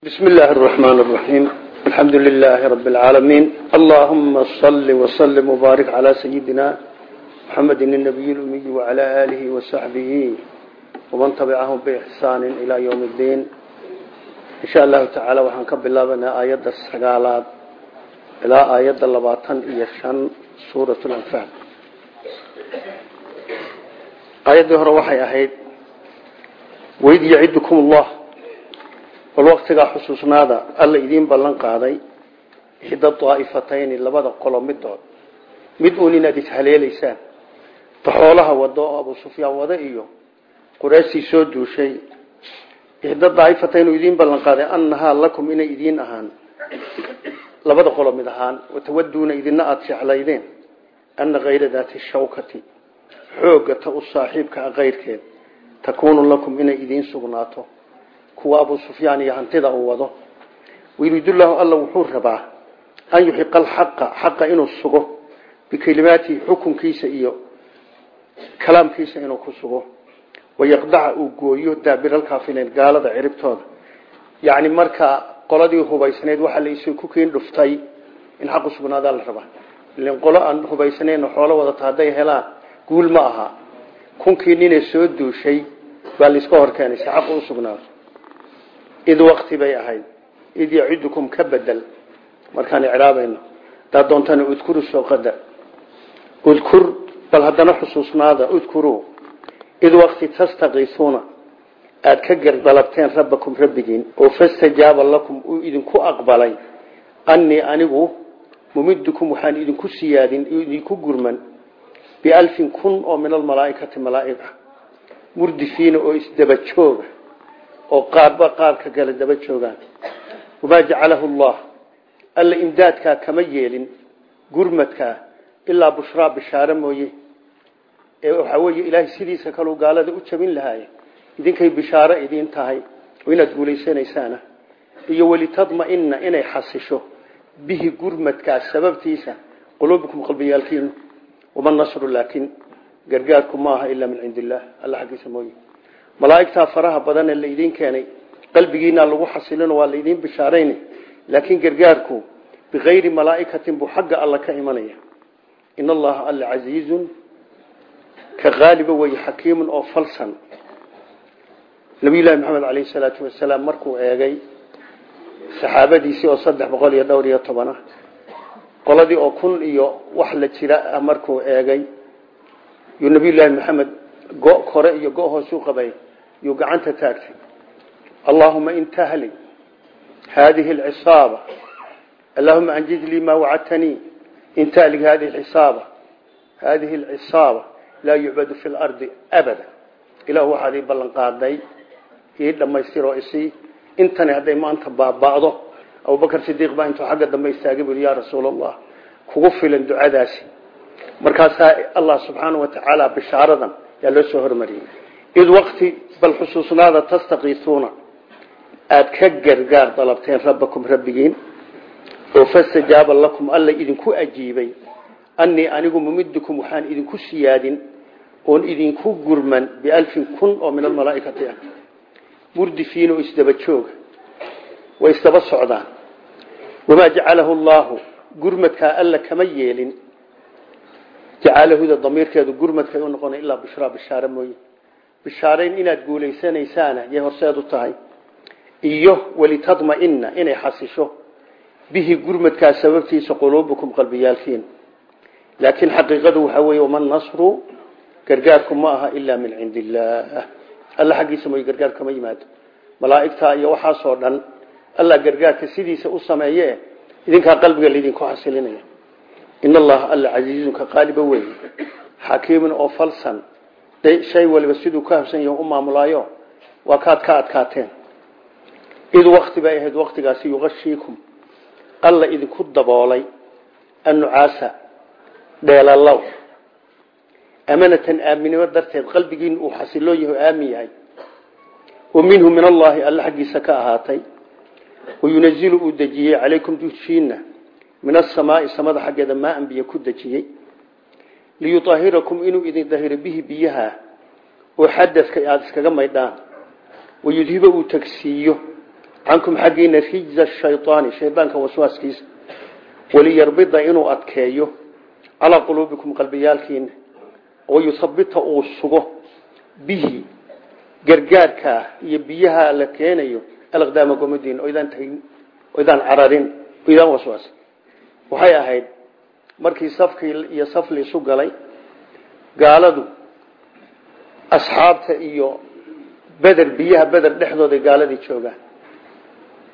بسم الله الرحمن الرحيم الحمد لله رب العالمين اللهم صل وسلم وبارك على سيدنا محمد النبي الأمي وعلى آله وصحبه ومن تبعهم بإحسان إلى يوم الدين إن شاء الله تعالى وحنكب الله بنا آيات السقالات إلى آيات اللباطن إيشان سورة الأنفال آيات هنا وحي أهيد وإذ يعدكم الله bal waktigaa xusuusnaada alla idiin ballan qaaday xidda daa'ifatayni labada qolo midood. Mid uun inaad ishaleelaysaan taxoolaha wado oo abu sufyaan wada iyo quraashii soo duushay. Xidda daa'ifatayn uu idiin ballan qaaday annahaa lakum inay idiin ahaan labada qolo mid ahaan watawaduuna idina aada jeclaydeen anna kayra daati shawkati xoogga ta u saaxiibka a kayrkeed takuunu lakum inay idiin sugnaato kuwa abu sufyaan iyo hantida uu wado. Wayuriidullahu alla wuxuu rabaa an yuxiqa alxaqa xaqa inuu sugo bikelimaatihi xukunkiisa iyo kalaamkiisa inuu ku sugo. Wayaqdaca uu gooyo daabiralkaafileen gaalada ciribtooda. Yacni markaa qoladii hubaysnayd waxaa laisu ku keen dhuftay in xaqu sugnaadaa la rabaa. Ilan qolo aan hubaysnayn xoolo wadata hadday helaan guul ma aha. Kunkii ninee soo duushay baa laiska horkeenay si xaqu sugnaado id wakti bay ahayd. Id yacidukum ka bedel. Markaan icraabayno. Daa doontana udkuru soo udkur bal haddana xusuusnaada udkuruu id wakti tastakiisuuna aada ka gardalabteen rabbakum rabbigiin. Oo fastajaaba lakum uu idinku aqbalay. Annii anigu mumidukum waxaan idinku siyaadin idinku gurman. Bialfin kun oo min almalaaikati malaa'iga murdifiina oo isdaba jooga oo qaarba qaarka kale daba joogaan. Wamaa jacalahu allah. Alla imdaadkaa kama yeelin gurmadkaa ilaa bushraa bishaare mooye. Ee waxaa weeye ilaahay sidiisa kaluu gaalada u jabin lahaaye idinkay bishaaro idiin tahay oo inaad guulaysanaysaan iyo welitadma-ina inay xasisho bihi gurmadkaa sababtiisa quluubikum qalbiyaalkiinu. Wama nasru laakiin gargaarku ma aha ilaa min cindi illaah alla xaggiisa mooye malaaigtaa faraha badan ee laydin keenay qalbigiina lagu xasilino waa laydin bishaarayn laakiin gargaarku bikayri malaaikatin buu xagga alla ka imanaya. In allaha alla casiizun ka qaaliba wey xakiimun oo falsan. Nabiyullahi maxamed caleyhi salaatu wasalaam markuu eegay saxaabadiisii oo saddex boqol iyo dhowr iyo toban ah qoladii oo kun iyo wax la jira markuu eegay yuu nabiyullaahi maxamed go kore iyo go hoosuu qabay yuu gacanta taagtay. Allahuma in tahli hadihi alcisaaba allahuma anjiz lii maa wacadtanii in tahlig hadihi isaaba hadihi alcisaaba laa yucbadu fi lardi abada. Ilah waxaad ii ballan qaaday ii dhammaystiroo isii intani hadday maanta baaba'do. Abubakar sidiiq baa intuu xagga dambe istaagay bui ya rasuul allah kugu filan ducadaasi. Markaasaa allah subxaana wa tacaala bishaaradan yaa soo hormariyey. Id wakti bal xusuusnaada tastakiisuuna aada ka gargaar dalabteen rabbakum rabbigiin. Oo fastajaaba lakum alla idinku ajiibay. Annii anigu mumidukum waxaan idinku siyaadin. Oon idinku gurman bialfin kun oo min almalaaikati ah. Murdifiin oo isdaba jooga way isdaba socdaan. Wamaa jacalahu allaahu gurmadkaa alla kama yeelin jacalahuda damiirkeedu gurmadkay u noqona ilaa bishraa bishaare mooye. Bishaarayn inaad guuleysanaysaana yay horseed u tahay. Iyo welitadma-ina inay xasisho. Bihi gurmadkaa sababtiisa quluubukum qalbiyaalkiin. Laakiin xaqiiqadu waxaa weeye waman nasru? Gargaarku ma aha ilaa min cindi illaah alla xaggiisa mooye gargaar kama yimaado. Malaa'igtaa iyo waxaasoo dhan alla gargaarka sidiisa u sameeye idinkaa qalbiga laydinku xasilinaya in allaha alla casiizun ka qaaliba wey xakiimun oo falsan shay waliba siduu ka habsan yahay u maamulaayo waa kaad ka adkaateen id wakti bay ahayd waktigaasi yuqashiikum alla idinku daboolay annucaasa dheelalow amanatan aaminimo darteed qalbigiin uu xasiloon yahay oo aamin yahay wa minhu min allahi alla xaggiisa ka ahaatay wayunazilu uu dejiyey calaykum dushiina min asamaai samada xaggeeda maa anbiya ku dejiyey liyuahirakum inuu idin dahiro bihi biyaha oo xadadka aada iskaga maydhaan wayudhiba uu tagsiiyo cankum xaggiina rijza shayطaani shaydaanka waswaaskiisa waliyarbida inuu adkeeyo calaa quluubikum qalbiyaalkiina oo yuthabita uu sugo bihi gargaarkaa iyo biyaha la keenayo alaqdaama gomadiina oydaan tagin oydaan cararin oydaan waswaas waxay ahayd markii safkii iyo saf liisu galay gaaladu asxaabta iyo beder biyaha beder dhexdooda gaaladii joogaan.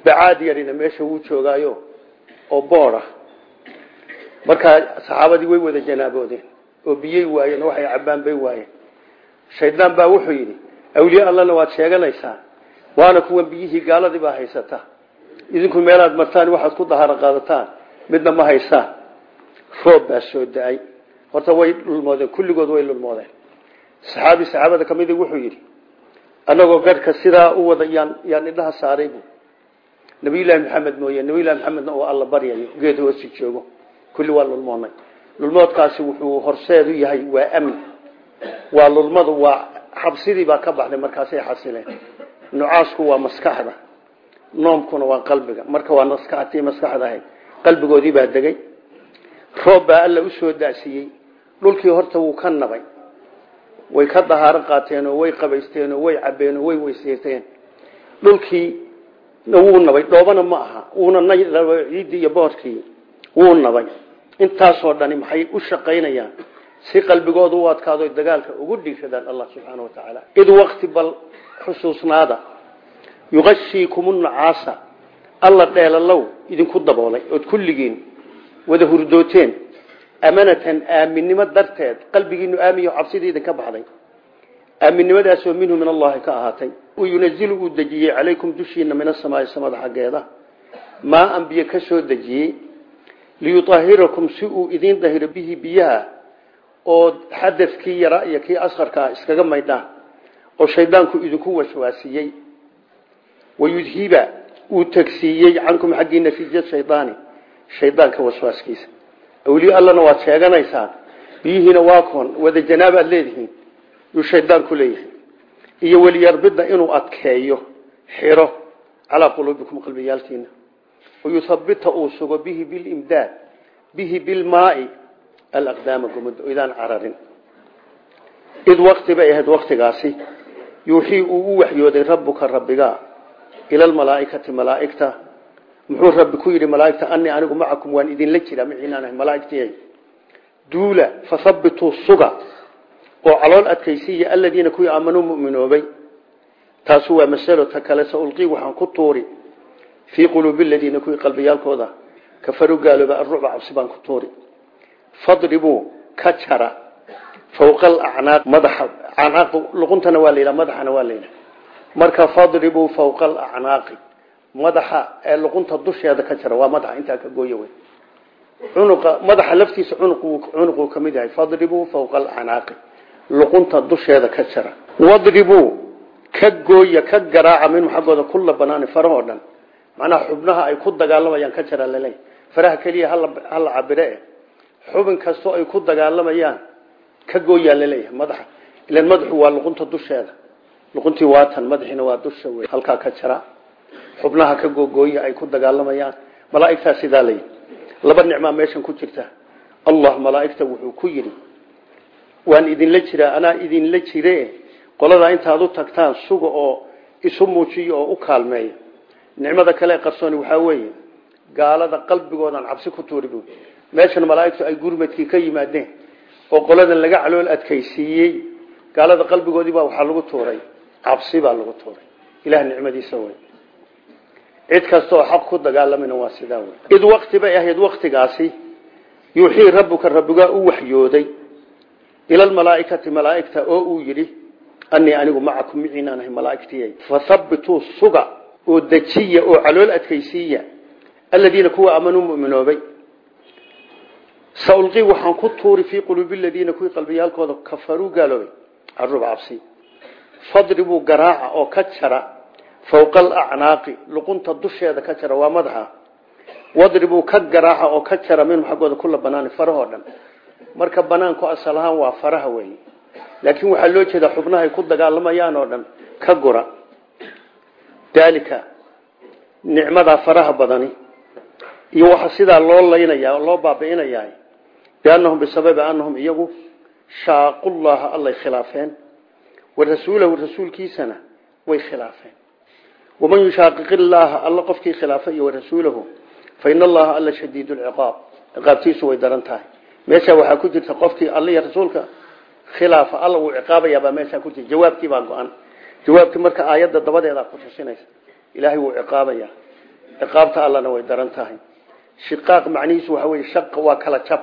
Bacaad yarina meesha wuu joogaayo oo bood ah. Markaa saxaabadii way wada janaaboodeen oo biyey waayeen waxay cabbaan bay waayeen. Shaydaan baa wuxuu yidhi awliye allana waad sheeganaysaa waana kuwan biyihii gaaladii baa haysata. Idinku meelaad martaan waxaad ku daharo qaadataan midna ma haysaan roob baa soo da'ay. Horta way lulmoodeen kulligood way lulmoodeen saxaabi saxaabada ka midi wuxuu yidhi annagoo garhka sidaa u wada yaan yaan indhaha saaray bu nabiyullaahi maxamed mooye nabiyullahi maxamedna oo alla baryayo geed hoosi joogo kulli waa lulmoodnay lulmoodkaasi wuxuu horseed u yahay waa amni waa lulmadu waa xabsidii baa ka baxday markaasay xasileen. Nucaasku waa maskaxda noomkuna waa qalbiga. Marka waa maskaxtii maskaxda ahayd qalbigoodii baa degay. Roob baa alla u soo dasiiyey dhulkii horta wuu ka nabay. Way ka dahaaro qaateen oo way qabaysteen oo way cabeen oo way weyseysteen dhulkii wuu nabay. Dhoobana ma aha. Wuuna ciiddii iyo boorkii wuu nabay. Intaasoo dhani maxay u shaqaynayaan? Si qalbigooda u adkaado dagaalka ugu dhiishadaan allah subxaana wa tacaala id wakti bal xusuusnaada. Yuqashiikumu nacaasa. Alla dheelalow idinku daboolay ood kulligiin wada hurdooteen amanatan aaminimo darteed qalbigiinu aamiyo cabsidii idinka baxday. Aaminnimadaasoo minhu min allahi ka ahaatay. Yunazilu uu dejiyey calaykum dushiina min asamaai samada xaggeeda. Maa an biyo ka soo dejiyey liyuahirakum si uu idiin dahiro bihi biyaha oo xadafkii yaraa iyo kii askarkaa iskaga maydhaan oo shaydaanku idinku waswaasiyey. Wayudhiba uu tegsiiyey cankum xaggiina rija shaydaani shaydaanka waswaaskiisa. Awliye allana waad sheeganaysaan biyihiina waa koon wada janaab aad leedihiin yuu shaydaanku leeyahay. Iyo weliyarbida inuu adkeeyo xiro calaa quluubikum qalbiyaalkiina wayuthabita uu sugo bihi bilimdaad bihi bilmaai alaqdaama gomada idaan cararin. Id wakti bay ahayd waktigaasi yuuxii uu u waxyooday rabbuka rabbiga ila almalaaikati malaaigta muxuu rabbi ku yidhi malaaigta anii anigu macakum waan idinla jiraa maciinaan malaaigtiy duula fathabituu suga oo calool adkaysiiya aladiina kuwii aamanuu muminoobay taasu waa masalo ta kale saulqii waxaan ku tuuri fii quluubi aladiina kuwii qalbiyaalkooda kafaruu gaalooba arucba cabsi baan ku tuuri fadribuu ka jara fawqa alacnaaq madaxa acnaaq luquntana waa la yidhaha madaxana waa la yidhaha marka fadribuu fawqa alacnaaqi madaxa ee luqunta dusheeda ka jara waa madaxa intaa ka gooya wey cunuqa madaxa laftiisa cunuqu cunuquu ka mid yahay fadribuu fawqa alacnaaqi luqunta dusheeda ka jara wadribuu ka gooya ka garaaca minhu xaggooda kulla banaani farahoo dhan. Macnaha xubnaha ay ku dagaalamayaan ka jara laleeyahy faraha keliya hala cabire. Xubin kastoo ay ku dagaalamayaan ka gooyaa la leeyahay madaxa. Ilan madaxu waa luqunta dusheeda luquntii waatan madaxiina waa dusha wey halkaa ka jara xubnaha ka googooya ay ku dagaalamayaan. Malaaigtaa sidaa layi laba nicmaa meeshan ku jirta. Allah malaaigta wuxuu ku yidhi waan idinla jiraa anaa idinla jire qoladaa intaad u tagtaan suga oo isu muujiyo oo u kaalmeeya. Nicmada kale qarsooni waxaa weeye gaalada qalbigoodan cabsi ku tuuri bu meeshan malaaigtu ay gurmadkii ka yimaadeen oo qoladan laga calool adkaysiiyey. Gaalada qalbigoodiibaa waxaa lagu tuuray cabsi baa lagu tuuray. Ilaah nicmadiisa wey cid kastaoo xaq ku dagaalamana waa sidaa wey id wakti bay ahayd waktigaasi yuuxii rabbuka rabbigaa u waxyooday. Ila almalaaikati malaaigta oo uu yidhi anii anigu macakum miciinaan ahay malaaigtiy fathabituu suga oo dejiya oo calool adkaysiiya. Aladiina kuwa aamanuu muminoobay. Saulqii waxaan ku tuuri fii quluubi ladiina kuwii qalbiyaalkooda kafaruu gaaloobay. Carub cabsi fadribuu garaaca oo ka jara fawqa alacnaaqi luqunta dusheeda ka jara waa madaxa. Wadribuu ka garaaca oo ka jara minhum xaggooda kula banaani farahoo dhan. Marka banaanku asal ahaan waa faraha wey laakiin waxaa loo jeedaa xubnahay ku dagaalamayaan oo dhan ka gura. Daalika nicmadaa faraha badani iyo waxa sidaa loo laynaya oo loo wa rasuulahu rasuulkiisana way khilaafeen. Waman yushaaqiq illaaha alla qofkii khilaafa iyo warasuulahu fa ina allaha alla shadiid lciqaab ciqaabtiisu way daran tahay. Meesha waxaa ku jirta qofkii alla iyo rasuulka khilaafa alla uu ciqaabayaabaa meeshaa ku jirta. Jawaabkii baa go-an. Jawaabkii marka aayadda dabadeeda ku tusinaysa ilaahay wuu ciqaabayaa. Ciqaabta allana way daran tahay. Shiqaaq macnihiisu waxa weye shaqa waa kala jab.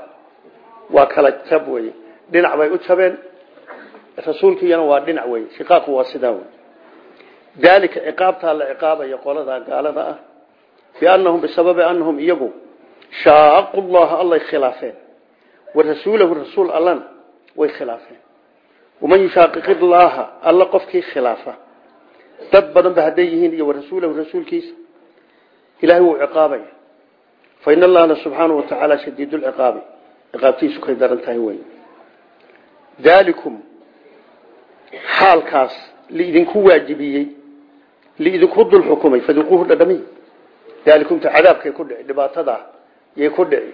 Waa kala jab weye dhinac bay u jabeen rasuulkiiyana waa dhinac weye shiqaaqu waa sidaa wey daalika ciqaabtaa la ciqaabaya qoladaa gaalada ah biannahum bisababi annahum iyagu shaaqu llaha allay khilaafeen wa rasuulahu rasuul allana way khilaafeen. Waman yushaaqiq illaaha alla qofkii khilaafa. Dad badan ba hadday yihiin iyo warasuulahu rasuulkiisa. Ilahay wuu ciqaabaya. Fa in allahna subxaanahu watacaala shadiid lciqaabi ciqaabtiisu kay daran tahay wey daalikum xaalkaas liidinku waajibiyey liidinku dul xukumay faduquuhu dhadhamiy daalikumta cadaabkay ku dhici dhibaatadaa yay ku dhici.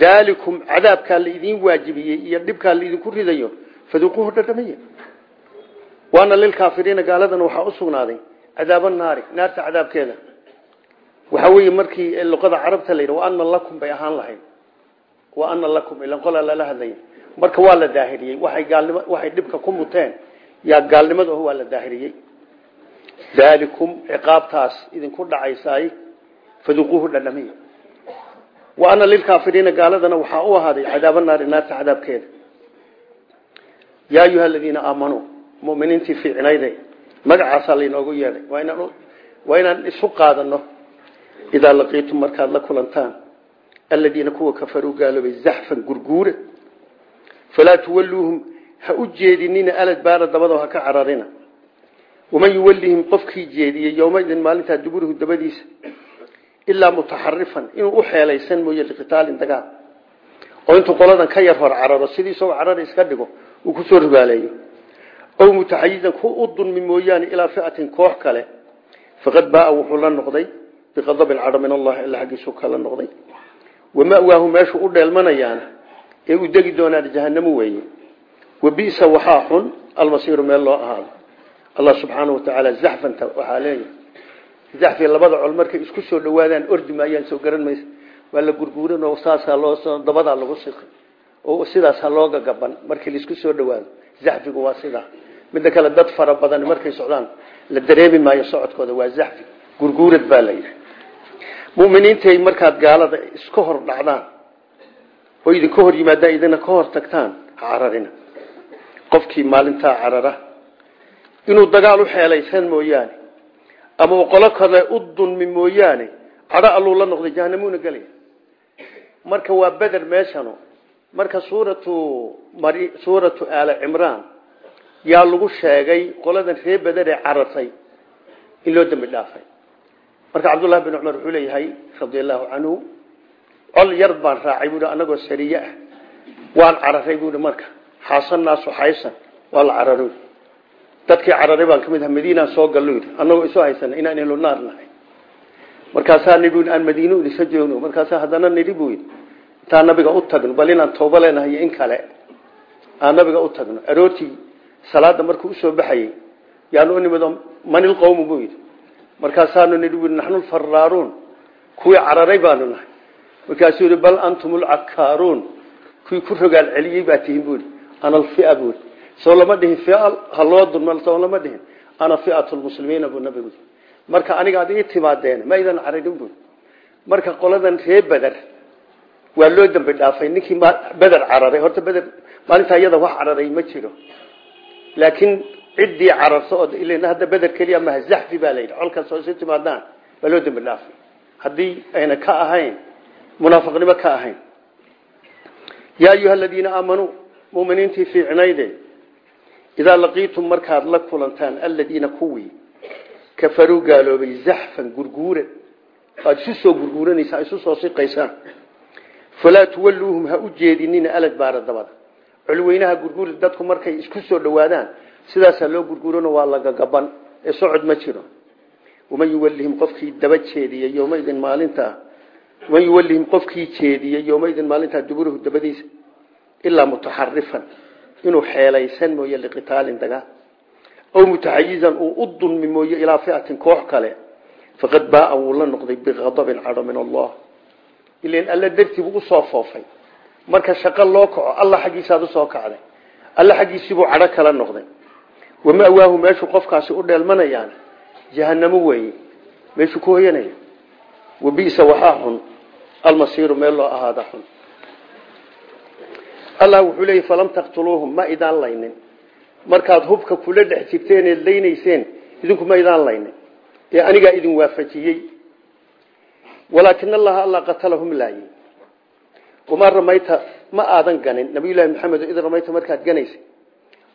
Daalikum cadaabkaa laidin waajibiyey iyo dhibkaa laidinku ridayo faduquuhu dhadhamiya waana lilkaafiriina gaaladana waxaa u sugnaaday cadaaba naari naarta cadaabkeeda. Waxaa weeye markii luqada carabta la yidhi wa ana lakum bay ahaan lahayd. Wa ana lakum ilan qolaa lala hadlaya marka waa la daahiriyey waxay gaalnimo waxay dhibka ku muteen. Yaa gaalnimada oh waa la daahiriyey. Daalikum ciqaabtaas idinku dhacaysaay faduquuhu dhadhamiya wa ana lilkaafiriina gaaladana waxaa u ahaaday cadaaba naari naarta cadaabkeeda. Yaa ayuha aladiina aamanuu muminiintii fiicnayde magacaasaa laynoogu yeedhay. Waa inaan waa inaan isu qaadano idaa laqiitum markaad la kulantaan aladiina kuwa kafaruu gaaloobay zaxfan gurguura falaa tuwalluuhum ha u jeedinina aladbaara dabado ha ka cararina. waman yuwallihim qofkii jeediyey yowmaidin maalintaa duburuhu dabadiisa ilaa mutaxarifan inuu u xeelaysan mooye liqitaalin dagaal oo intuu qoladan ka yar hor cararo sidii isagoo carara iska dhigo uu ku soo ribaaleeyo ow mutaxayizan ku u dulmi mooyaane ilaa fiatin koox kale faqad baaa wuxuu la noqday biqadabin cadho min allahi alla xaggiisu kala noqday wama'waahu meeshuu u dheelmanayaana uu degi doonaan jahanamo weeye. Wabisa waxaa xun almasiiru meel loo ahaado. Allah subxaanau watacaala zaxfanta waxaa leeyahy zaxfi labada col markay isku soo dhawaadaan ordi soo garan maysa. Waa gurguuran oo saasaa loo dabadaa lagu siqi oo sidaasa looga gaban markii la isku soo dhawaado zaxfigu waa sidaa. Midda kale dad fara badan markay socdaan la dareemi maayo socodkooda waa zaxfi. Gurguurad baa la yidhi. Muminiintay markaad gaalada iska hor dhacdaan oo idinka hor yimaadaan idina ka hor tagtaan ha qofkii maalintaa carara. Inuu dagaal u xeelaysan mooyaane. Ama qolo kale u dulmi mooyaane. Cadho alluu la noqday jahanamuuna gelaya marka waa beder meeshanu marka suuratu suuratu aala cimraan yaa lagu sheegay qoladan reer beder ee carartay in loo dembi dhaafay. Marka cabdullahi bin cumar wuxuu leeyahay radia allahu canhu col yar baan raacay buui anagoo sariye ah. Waan cararay buui marka xaasanaasu xaysan waa la cararay. Dadkii cararay baan ka mid aha madiinaan soo gallo yidhi annagoo isu haysana inaan ehlu naar nahay. Markaasaa nidhi aan madiino idinka joogno markaasaa haddana nidhi buu yidhi intaan nabiga u tagno bal inaan tooba leenahay in kale. Aan nabiga u tagno. Aroortii salaada markuu u soo baxayey yaanu u nimid manil qowmu buu yidhi. Markaasaanu nidhi bui naxnu lfaraaruun kuwii cararay baanu nahay markaasuu yihi bal antum lcakaaruun kuwii ku rogaal celiyey baa tihin buui ana alfia buui soo lama dhihin fia ha loo dulma soo lama dhihin. Ana fiat lmuslimiina buu nabigu marka aniga ad ii timaadeen ma idan cararin bui marka qoladan ree beder waa loo dambi dhaafay. Ninkii beder cararay. Horta beder maalintaa iyada wax cararay ma jiro. Laakiin ciddii cararto oo il hadda beder keliya maha zaxfi baa la yidhi. Colkaas oo isu timaadaan. Waa loo dambi dhaafay. Haddii ayna munaafiqnimo ka ahayn. Yaa ayuha aladiina aamanuu muminiintii fiicnayde idaa laqiitum markaad la kulantaan aladiina kuwii kafaruu gaaloobay zaxfan gurguura aad isu soo gurguuranaysaa isu soo siqaysaan. Falaa tuwalluuhum ha u jeedinina aladbaara dabada. Colweynaha gurguura dadku markay isku soo dhawaadaan sidaasaa loo gurguurano waa laga gaban. Ee socod ma jiro. Waman yuwallihim qofkii daba jeediya yowmaidin maalintaa waman yuwallihim qofkii jeediya yowmaidin maalintaa duburahu dabadiisa ilaa mutaxarifan inuu xeelaysan mooye liqitaalin dagaal aw mutaxayizan uu u dulmi mooye ilaa fiatin koox kale faqad baaa wuu la noqday biqadabin cadho min allah. Ilan alla dartiibuu u soo foofay. Marka shaqo loo kaco alla xaggiisaad u soo kacday. Alla xaggiisiibuu cadho kala noqday. Wamawaahu meeshuu qofkaasi u dheelmanayaan jahanamo weeye. Meeshuu ku hoyanaya wabisa waxaa xun almasiiru meel loo ahaada xun. Allah wuxuu leeyay falam taqtuluuhum ma idaan laynin. Markaad hubka kula dhex jirteen eed laynayseen idinku ma idaan laynin. Ee anigaa idin waafajiyey. Walaakin allaha alla qatalahum laayey wamaa ramayta ma aadan ganin. Nabiyullaahi maxamed id ramayta markaad ganaysay.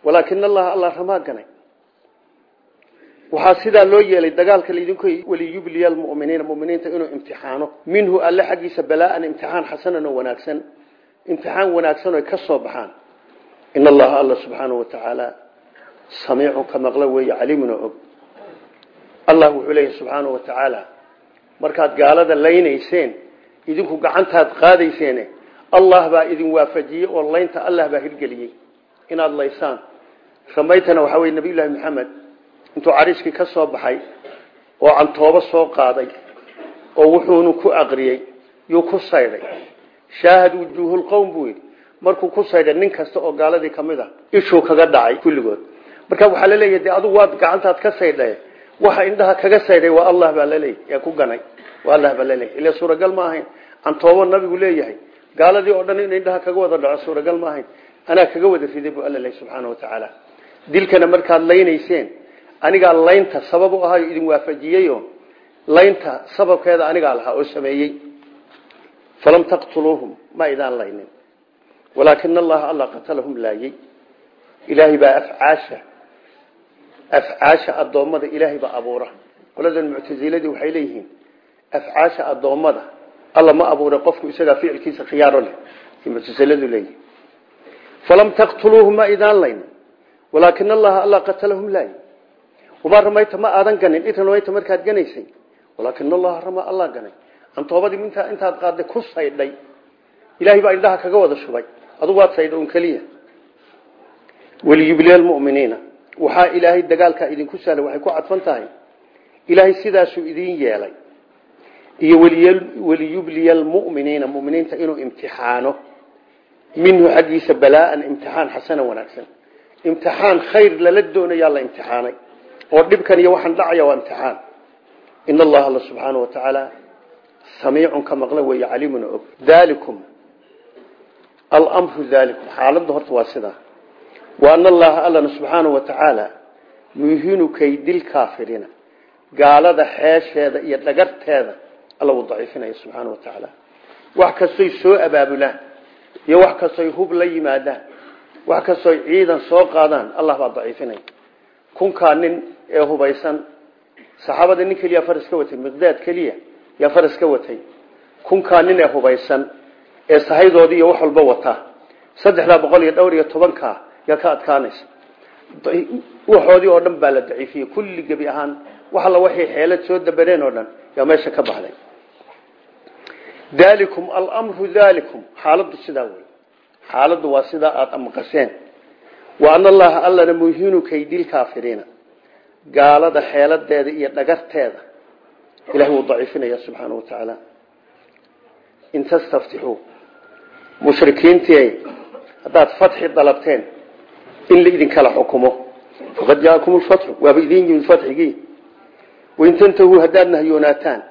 Walaakin allaha alla ramaa waxaa sidaa loo yeelay dagaalka laydinku waliyubliya almuminiina muminiinta inuu imtixaano. Minhu alle xaggiisa balaaan imtixaan xasanan oo wanaagsan. Imtixaan wanaagsan oy ka soo baxaan. In allaha alla subxaanahu watacaala samiicun ka maqlo weeye caliimun oo og. Allah wuxuu leeyahy subxaanahu watacaala markaad gaalada laynayseen idinku gacantaad qaadayseen allah baa idin waafajiyey oo laynta allah baa hirgeliyey. Inaad laysaan. Ramaytana waxaa weye nabiyullaahi maxamed intuu cariiskii ka soo baxay oo cantoobo soo qaaday oo wuxuunu ku aqriyey yuu ku saydhay shaahad wujuuhulqowm buu markuu ku saydhay nin oo gaaladii ka mid a ishuu kaga dhacay kulligood. Marka waxaa la leeyahy de adugu waad gacantaad ka saydhay? Waxa indhaha kaga saydhay waa allah baa laleeyay ee ku ganay waa allah baa laleeyay ila suuragal ma ahayn cantoobo nabigu leeyahay. Gaaladii oo dhan in indhaha kaga wada dhaco suuragal ma ahayn anaa kaga wada riday buu alla leeyahy subxaana watacaala dilkana markaad laynayseen anigaa laynta sabab u ahayo idin waafajiyeyo laynta sababkeeda anigaa lahaa oo sameeyey. Falam taqtuluuhum ma idaan laynin. Walaakina allaha alla qatalahum laayey ilaahay baa afcaasha afcaasha addoommada ilaahay baa abuura. Qoladan muctasiladii waxay leeyihiin afcaasha addoommada alla ma abuuray qofku isagaa ficilkiisa khiyaaro leh. Muctasiladu leeyihiin falam taqtuluuhum ma idaan laynin. Walaakina allaha alla qatalahum laayey wamaa ramayta ma aadan ganin id ramayta markaad ganaysay. Walaakin allaha ramaa alla ganay. Antoobadii intaa intaad qaadday ku saydhay. Ilaahay baa indhaha kaga wada shubay. Adugu waad saydha un keliya. Waliyubliya almu'miniina waxaa ilaahay dagaalkaa idinku sahlay waxay ku cadfan tahay. Ilaahay sidaasuu idin yeelay. Iyo waliyubliya almu'miniina mu'miniinta inuu imtixaano. Minhu xaggiisa balaa'an imtixaan xasana wanaagsan. Imtixaan khayr lala doonayaa la imtixaanay oo dhibkan iyo waxaan dhacaya waa imtixaan. In allaha alla subxaana watacaala samiicun ka maqla weeye caliimun og. Dalikum almru dalikum xaaladda horta waa sidaa wa ana allaha allana subxaana wa tacaala muhinu kaydilkaafiriina gaalada xeesheeda iyo dhagarteeda alla wuu daciifinaya subxaana wa tacaala wax kastoy soo abaabulaan iyo wax kastoy hub la yimaadaan wax kastoy ciidan soo qaadaan allah baa daciifinaya kunkaa nin ee hubaysan. Saxaabada nin keliya faras ka watay miqdaad keliya yaa faras ka watay. Kunkaa nin ee hubaysan ee sahaydoodii iyo wax walba wata. Saddexdaa boqol iyo dhowr iyo tobankaa yaa ka adkaanaysa. Waxoodii oo dhan baa la daciifiyey. Kulli gebi ahaan wax alla waxay xeelad soo dabareen oo dhan yaa meesha ka baxday. Dalikum almru dalikum xaaladdu sidaa wey xaaladdu waa sidaa aada maqasheen wa ana allaha allana muhinu kaydilkaafiriina gaalada xeeladeeda iyo dhagarteeda. Ilahay wuu daciifinaya subxaana wa tacaala. In tastaftixuu mushrikiintii haddaad fatxi dalabteen in la idinkala xukumo. Faqad jaakum lfatxu waaba idin yimid fatxigii. Wain tantahuu haddaad nahyoonataan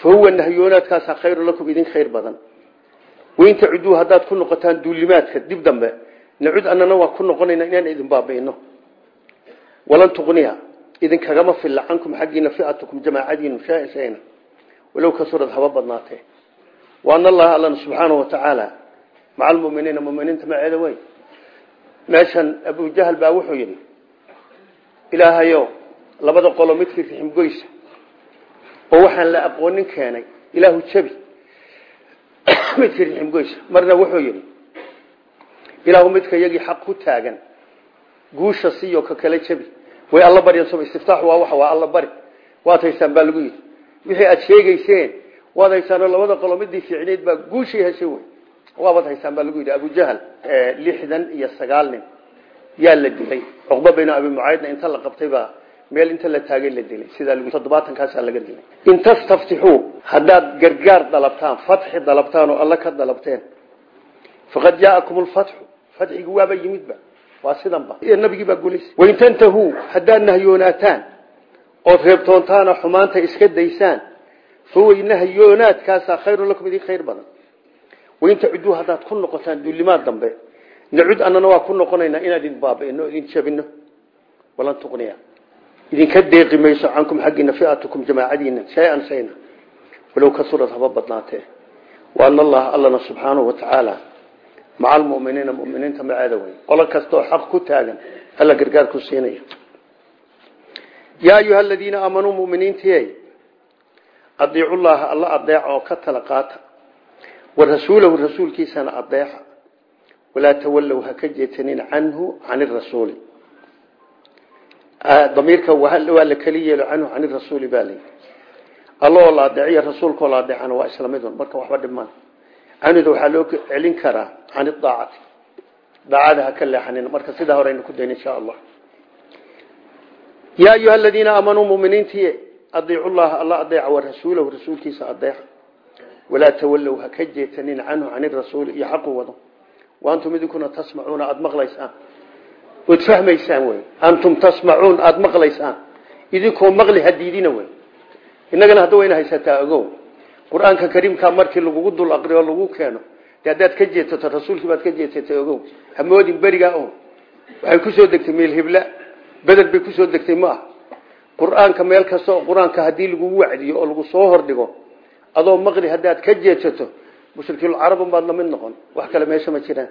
fa huwa nahyoonaadkaasa khayru lakum idin khayr badan. Wain tacuduu haddaad ku noqotaan duulimaadka dib dambe nacud anana waa ku noqonayna inaan idin baabi'ino walan tuqniya idinkagama filla cankum xaggiina fiatukum jamaacadiinu shaaisayna walow kasurad haba badnaatee. Wa ana allaha allana subxaana wa tacaala maca almuminiina muminiinta maceeda wey meeshan abujahal baa wuxuu yidhi ilaahayo labada qolo midkii riximgoysa oo waxaan la aqoonin keenay ilaahu jabi midkii riximgoysa marna wuxuu yidhi ilaahu midka iyagii xaq ku taagan. Guusha siiyo ka kale jabi. Way alla baryan soo istiftaax waa waxa waa alla bari. Waad haysaan baa lagu yidhi. Wixii aad sheegayseen waad haysaanoo labada qolo midii fiicneyd baa guushii heshay wey waabaad haysaan baa lagu yidhi. Abujahal lixdan iyo sagaal nin. Yaa la dilay. Cuqba bayna abi mucaydna inta la qabtay baa meel inta la taagay la dilay. Sidaa toddobaatankaasa laga dilay. In tastaftixuu haddaad gargaar dalabtaan fatxi dalabtaan oo alla ka dalabteen faqad jaa'akum lfatxu fatxigi waaba yimidba. Waa sidanba. Nabigii baa guulaysay wain tantahuu haddaad nahyoonataan ood reebtoontaana xumaanta iska daysaan faway nahyoonaadkaasaa khayrun lakum idin khayr badan. Wain tacuduu haddaad ku noqotaan duulimaad dambe nacud annana waa ku noqonaynaa inaan idin baabaino idin jabino walan tuqniya. Idinka deeqi mayso cankum xaggiina fiatukum jamaacadiina shay-an shayna. Walow kasurad haba badnaatee. Wa ana allaha allana subxaanahu watacaala maca almuminiina muminiinta maceeda wey qolo kastaoo xaq ku taagan alla gargaar ku siinaya. Yaa ayuha aladiina aamanuu muminiintii adiicu llaha alla adeeca oo ka tala qaata. Wa rasuulahu rasuulkiisana adeeca walaa tawallow ha ka jeetanin canhu can irasuuli damiirka waa la keli yeelo canhu can irasuuli baa layi alla oo la adeeciyo rasuulkaoo la adeecana waa isla midun marka waxba dhimaan canuda waxaa loo celin karaa can idaacati daacada ha ka leexanin marka sidaa horeynu ku dayn insha allah yaa ayuha aladiina aamanuu muminiintii adiicu llaha alla adeeca wa rasuulahu rasuulkiisa adeeca walaa tawallow ha ka jeetanin canhu can irasuuli iyo xaqu wado wa antum idinkuna tasmacuuna aada maqlaysaan ood fahmaysaan wey antum tasmacuun aada maqlaysaan idinkoo maqli hadiidina wey innagana hadda wayna haysataa ogow qur'aanka kariimkaa markii lagugu dul aqriyo lagu keeno de haddaad ka jeesato rasuulkii baad ka jeesatay ogow. Hamoodin berigaa o waxay ku soo degtay meel hibla. Beder bay ku soo degtay ma ah qur'aanka meel kasta oo qur'aanka haddii wacdiyo oo lagu soo hordhigo adoo maqli haddaad ka jeesato mushrikiilcarabun baad la mid noqon. Wax kale meesha ma jiraan.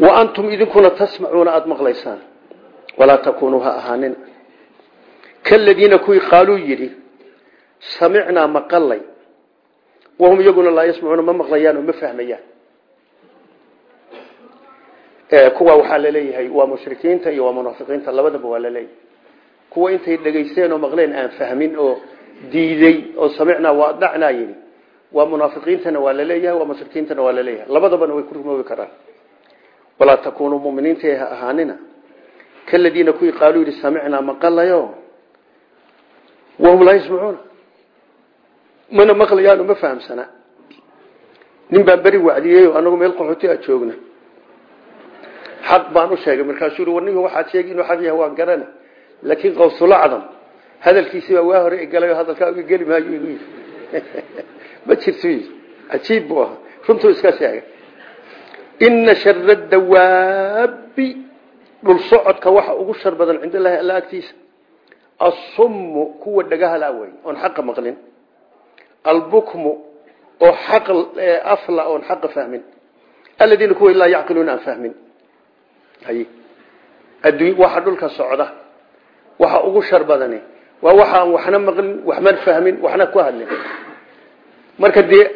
Wa antum idinkuna tasmacuuna aada maqlaysaan. Walaa takuunuu ha ahaanin. Kaladiina qaaluu yidhi samicnaa maqalay wahum iyaguna laa yasmacuuna ma maqlayaan oo ma fahmayaan kuwa waxaa la leeyahay waa mushrikiinta iyo waa munaafiqiinta labadaba waa la leeyahay kuwa intay dhegaysteen oo maqleen aan fahmin oo diiday oo samicnaa waa dhacnaa yidhi waa munaafiqiintana waa la leeyahay waa mushrikiintana waa la leeyahay labadabana way ku rumoobi karaan walaa takuunuu muminiinta ha ahaanina kaladiina kuwii qaaluu yidhi samicnaa maqalayo wahum laa yasmacuuna mana maqlayaan ma fahamsana. Nin baan beri anagu meel qaxooti a joogna. Xaq baan u sheegay. Markaasuu i warnig waxaad sheegi inuu xaq yahay waan garana. Laakiin qawsulacdam hadalkiisii baa waa hore igalayo hadalkaa uga geli maayo yii ma jirto cajiib buu ahaa. Iska sheegay. Ina shara dawaabi. Dhul socodka waxa ugu shar badan cind allahi kuwa dhagahala wey oon xaqa maqlin albukmu oo xaq afla oon xaqa fahmin. Aladiina kuwa laa yacqiluuna aan fahmin. Waxa dhulka socda waxa ugu shar badani waa waxaan waxna maqlin waxman fahmin waxna ku hadlin. Marka dee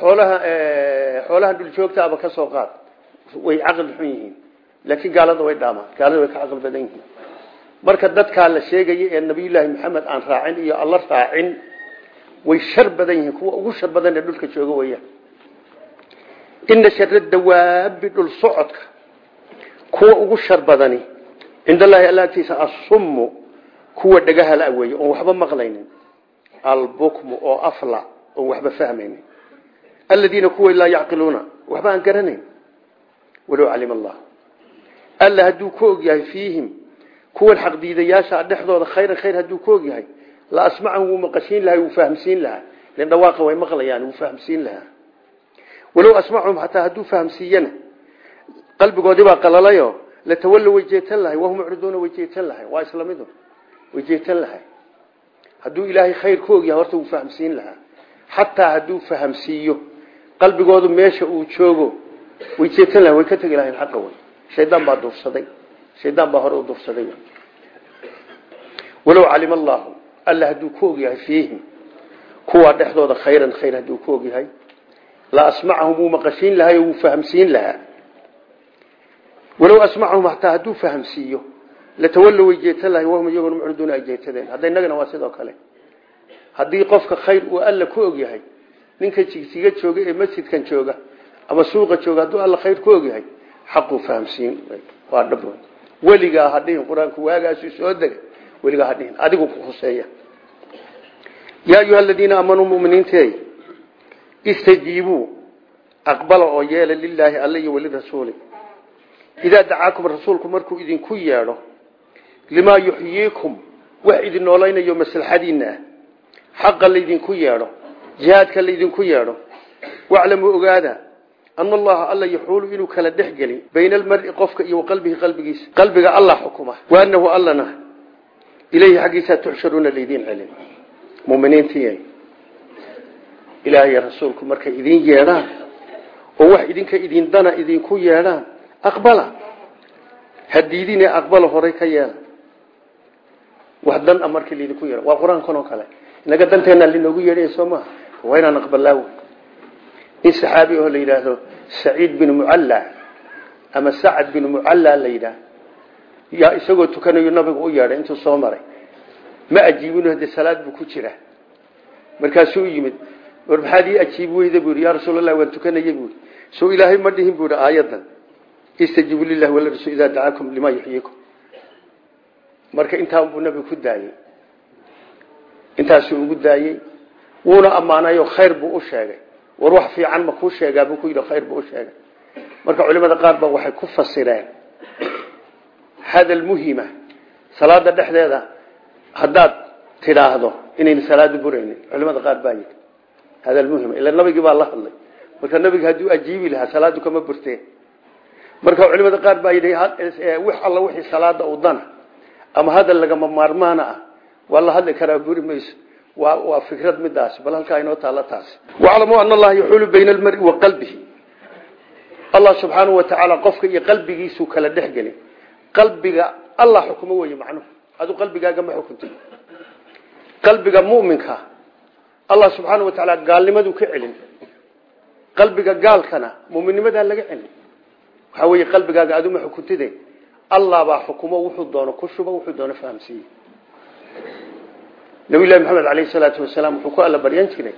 xoolaha xoolaha dhuljoogtaaba ka soo qaad way caqli xun yihiin. Laakiin gaalada way dhaamaan gaalada way ka caqli badan yihiin. Marka dadkaa la sheegaya ee nabiyullaahi maxamed aan raacin iyo alla raacin way shar badan yihiin kuwa ugu shar badan ee dhulka jooga weyaan ina shara dawaabi dhul socodka kuwa ugu shar badani cind allahi alla agtiisa asummu kuwa dhagahala weeye oon waxba maqlaynin albukmu oo afla oon waxba fahmaynin. Aladiina kuwa laa yacqiluuna waxba aan garanayn walow calima allah. Alla hadduu ku og yahay fiihim kuwan xaqdiidayaasha dhexdooda khayran khayr hadduu ku og yahay la asmacahum wuu maqashiin lahaa wuu fahamsiin lahaa. Len dhawaaqa way maqlayaan wuu fahamsiin lahaa. Walow asmacahum hataa hadduu fahamsiiyana qalbigoodii baa qalalayo latawallo way jeetan lahay wahum mucriduuna way jeetan lahay. Waa isla midu way jeetan lahay. Hadduu ilaahay khayr ku og yahay horta wuu fahamsiin lahaa. Xataa hadduu fahamsiiyo qalbigoodu meesha uu joogo way jeetan lahay way ka tegi lahayn xaqa alla hadduu ku og yahay fiihim kuwaa dhexdooda khayran khayr hadduu ku og yahay la asmacahum wuu maqashiin lahay oo wuu fahamsiin lahaa. Walow asmacahum hataa hadduu fahamsiiyo latawallo way jeetan lahay wahum iyaguna mucriduuna ay jeetadeen. Hadda innagana waa sidoo kale. Haddii qofka khayr uu alla ku ogyahay ninka jigsiga jooga ee masjidkan jooga ama suuqa jooga hadduu alla khayr ku ogyahay xaquu fahamsiin waa dhab. Weligaa hadhihin qur'aanku waagaasu soo degay weligaa hadhihin adigu ku khuseeya yaa ayuha aladiina aamanuu muminiinteey istajiibuu aqbala oo yeela lilaahi alla iyo walirasuuli idaa dacaakum rasuulku markuu idinku yeedho limaa yuxyiikum wax idin noolaynayo maslaxadiinna ah xaqa laydinku yeedho jihaadka laydinku yeedho. Waclamuu ogaada ana allaha alla yaxuulu inuu kala dhex geli bayna almari qofka iyo qalbihi qalbigiisa qalbiga allah xukuma waanahu allana ilayhi xaggiisaa tuxsharuuna laydiin celin muminiintii ilaahay rasuulku markay idin yeedhaan oo wax idinka idin dana idinku yeedhaan aqbala hadiidine aqbala horay ka yeela wax dan a markii laydinku yeedha waa qur'aankan oo kale inaga danteena linoogu yeedhaya soo maaha waa inaan aqbalaa nin saxaabi oo la yidhaahdo saciid bin mucalla ama sacad bin mucalla la yidhaah yaa isagoo tukanayo nabigu u yeedhay intuu soo maray. Ma ajiibin hade salaad buu ku jira. Markaasuu yimid war maxaad ii ajiibi weyda? yaa rasuulallah waan tukanaya buui soo ilaahay ma dhihin buu yidhi aayadan istajiibu lilahi walarasul idaa dacaakum limaa yuxyiikum marka intaa buu nabigu ku daayey intaasuu ugu daayey wuuna ammaanayo khayr buu u sheegay. War wax fiican ma kuu sheegaa buu ku yidhi khayr buu u sheegay. Marka culimada qaar ba waxay ku fasireen hadal muhima salaada dhexdeeda haddaad tidhaahdo inayna salaadu buraynin culimada qaar baa yidhi hadal muhima ila nabigii baa la hadlay marka nabiga hadduu ajiibi lahaa salaadu kama burteen marka culimada qaar baa yidhi wix alla wixii salaada u dana ama hadal lagama maarmaana ah waa la hadli karaa buri mayso waa fikrad midaas bal halkaa inoo taalla taasi waclamuu ana allaha yaxuulu bayna almari wa qalbihi allah subxaanahu wa tacaala qofka iyo qalbigiisuu kala dhex geli qalbiga allah xukumo wey macnuhu. Adu qalbigaaga ma xukunti qalbiga muminka allah subxaana wa tacaala gaalnimaduu ka celin. Qalbiga gaalkana muminimadaa laga celin. Waxaa wey qalbigaaga aduma xukuntide. Allah baa xukumo wuxuu doono ku shubo wuxuu doono fahamsiiye nabilahi maxamed aleyh salaatu wasalaam wuxuu ku alla baryan jiray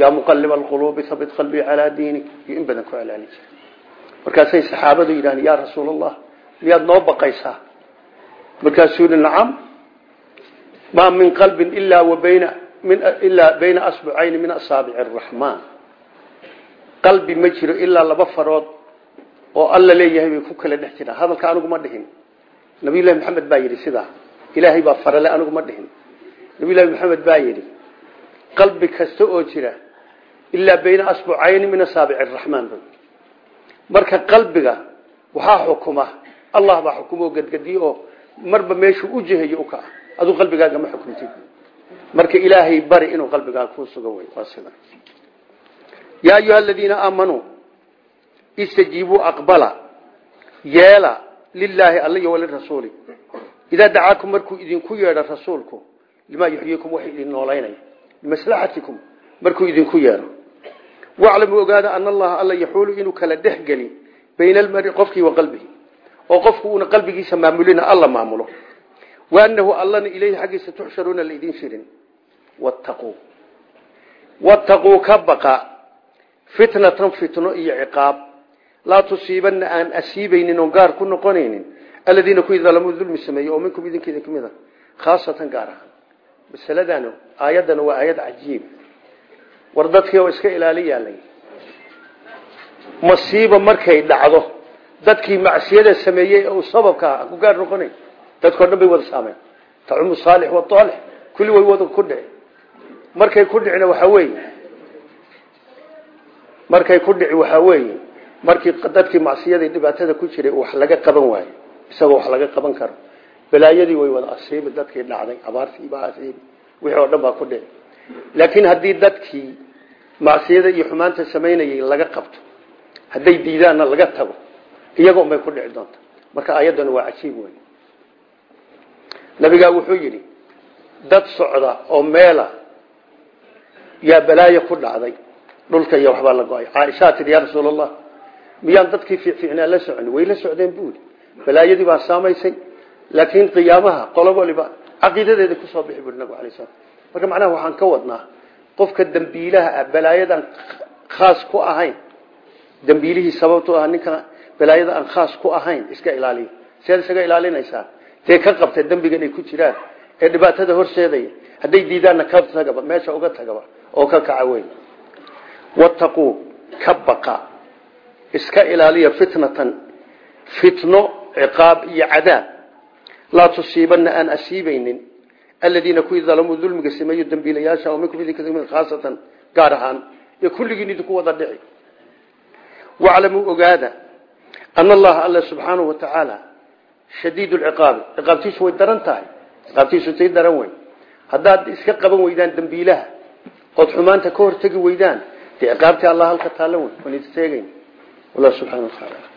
yaa muqaliba alquluubi habit qalbii calaa diinik. Iyo in badan ku celaalin jiray. Markaasay saxaabadu yidhahdeen yaa rasuul allah miyaad noo baqaysaa? Markaasuu yihi nacam maa min qalbin ilaa wabayna ilaa bayna asbucayni min asaabici araxmaan qalbi ma jiro laba farood oo alla leeyahay ku kala dhex hadalka anigu ma dhihin. Nabiyullahi maxamed baa yidhi sidaa ilaahay baa farale anigu ma dhihin. Nabiyullahi maxamed baa yidhi qalbi kasta oo jira ilaa bayna asbucayni min asaabici araxmaan marka qalbiga waxaa xukuma allah baa xukumo gadgadiye oo marba meeshuu u jihayo u kaca. Aduu qalbigaaga ma xukumtid marka ilaahay bari inuu qalbigaaga kuu sugan wey waa sida. Yaa ayuha aladiina aamanuu istajiibuu aqbala yeela lilaahi alla iyo walirasuuli idaa dacaakum markuu idinku yeedho rasuulku limaa yuxyiikum wax idin noolaynaya. Limaslaxatikum markuu idinku yeedho. Waclamuu ogaada ana allaha alla yaxuulu inuu kala dhex geli bayna almari qofkii wa qalbihi oo qofku uuna qalbigiisa maamulina alla maamulo. Waanahu allana ilayhi xaggiisa tuxsharuuna laydin shirin. Wattaquu. Wattaquu ka baqa fitnatan fitno iyo ciqaab. Laa tusiibanna aan asiibaynin oon gaar ku noqonaynin aladiina kuwii dalamuu dulmi sameeyey oo minkum idinkeeda ka mid a khaasatan gaar ahaan. Masaladan aayaddana waa aayad cajiib. War dadkii iska ilaali yaalay masiiba markay dhacdo dadkii macsiyada sameeyey uu sababka ah ku gaar noqonay dadkoo dhan bay wada saameen. Tacumu saalix waaalix kulli way wada ku dhici markay ku dhicina waxaa weeye markay ku dhici waxaa weeye markii dadkii macsiyadii dhibaatada ku jiray wax laga qaban waayo isagoo wax laga qaban karo. Balaayadii way wada asiibi dadkii dhacday abaartii baa wixii oo dhan ku dhici laakiin haddii dadkii macsiyada iyo xumaanta samaynayay laga qabto hadday diidaanna laga tago iyagoon bay ku dhici doonta. Marka ayaddana waa cajiib wey nabigaa wuxuu yidhi dad socda oo meela yaa balaayo ku dhacday dhulka iyo waxbaa la go'ay. Caaishaa tidhi yaa rasuul allah miyaan dadkii fiicfiicnaa la soconi way la socdeen buuli balaayadii baa saamaysay laakiin qiyaamaha qolo waliba caqiidadeeda ku soo bixi bui nabigu alay slam marka macnaha waxaan ka wadnaa qofka dambiilaha ah balaayadan khaas ku ahayn dambiilihii sababtu ah ninka balaayada aan khaas ku ahayn iska ilaaliyo siaad isaga ilaalinaysaa dee ka qabta dembigan ay ku jiraan. Ee dhibaatada horseedaya hadday diidaanna ka tagaba meesha uga tagaba oo ka kaca weyn. Wattaquu ka iska ilaaliya fitnatan. Fitno ciqaab iyo cadaab. Laa tusiibanna aan asiibaynin. Aladiina kuwii dalamuu dulmiga sameeyo dambiilayaasha oo minkum idinka khaasatan gaar ahaan iyo kulligiin idinku wada dhici. Waclamuu ogaada allaha alla subxaanahu wa tacaala shadiid lciqaabi ciqaabtiisu way daran tahay ciqaabtiisu tay daran wey haddaad iska qaban weydaan dambiilaha ood xumaanta ka hortegi weydaan dee ciqaabtii allah halka taalla wey waan idin sheegayn wallah subxana wa tacaala